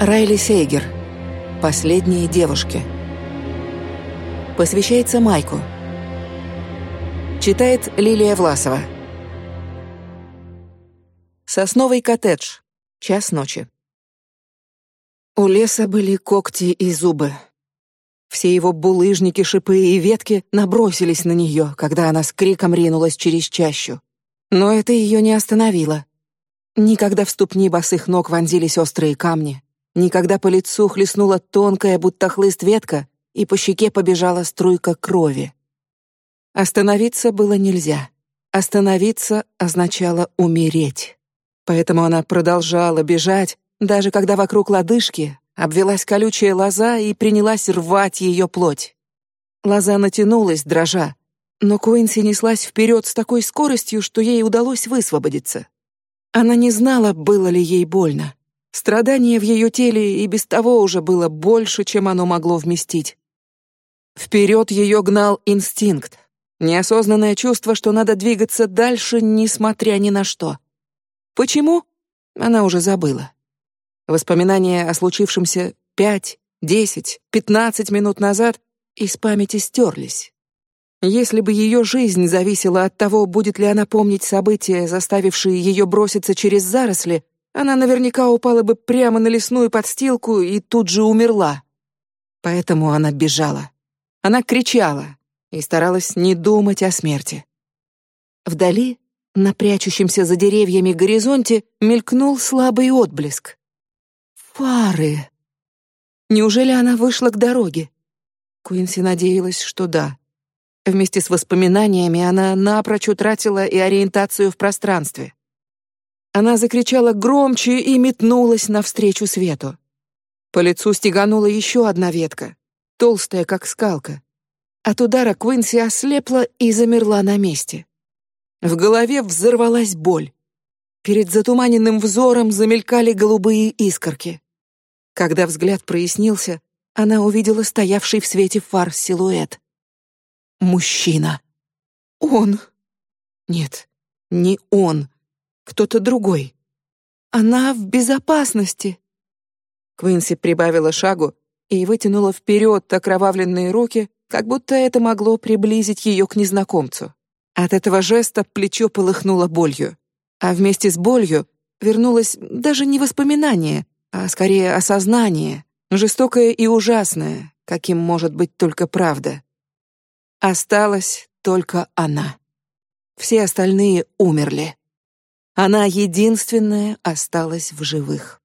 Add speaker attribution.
Speaker 1: Райли Сейгер. Последние девушки. Посвящается Майку. Читает Лилия Власова. Сосновый коттедж. Час ночи. У леса были когти и зубы. Все его булыжники, шипы и ветки набросились на нее, когда она с криком ринулась через чащу. Но это ее не остановило. Никогда в ступни босых ног вонзились острые камни, никогда по лицу хлестнула тонкая, будто хлыст ветка, и по щеке побежала струйка крови. Остановиться было нельзя. Остановиться означало умереть. Поэтому она продолжала бежать, даже когда вокруг лодыжки обвелась колючая лоза и принялась рвать ее плоть. Лоза натянулась, дрожа, но Куинси неслась вперед с такой скоростью, что ей удалось высвободиться. Она не знала, было ли ей больно. Страдание в ее теле и без того уже было больше, чем оно могло вместить. Вперед ее гнал инстинкт, неосознанное чувство, что надо двигаться дальше, несмотря ни на что. Почему? Она уже забыла. Воспоминания о случившемся пять, десять, пятнадцать минут назад из памяти стерлись. Если бы ее жизнь зависела от того, будет ли она помнить события, заставившие ее броситься через заросли, она наверняка упала бы прямо на лесную подстилку и тут же умерла. Поэтому она бежала. Она кричала и старалась не думать о смерти. Вдали, на прячущемся за деревьями горизонте, мелькнул слабый отблеск. Фары. Неужели она вышла к дороге? Куинси надеялась, что да. Вместе с воспоминаниями она напрочь утратила и ориентацию в пространстве. Она закричала громче и метнулась навстречу свету. По лицу стеганула еще одна ветка, толстая, как скалка. От удара Куинси ослепла и замерла на месте. В голове взорвалась боль. Перед затуманенным взором замелькали голубые искорки. Когда взгляд прояснился, она увидела стоявший в свете фар силуэт. Мужчина. Он. Нет, не он. Кто-то другой. Она в безопасности. Квинси прибавила шагу и вытянула вперед окровавленные руки, как будто это могло приблизить ее к незнакомцу. От этого жеста плечо полыхнуло болью, а вместе с болью вернулось даже не воспоминание, а скорее осознание, жестокое и ужасное, каким может быть только правда. Осталась только она. Все остальные умерли. Она единственная осталась в живых.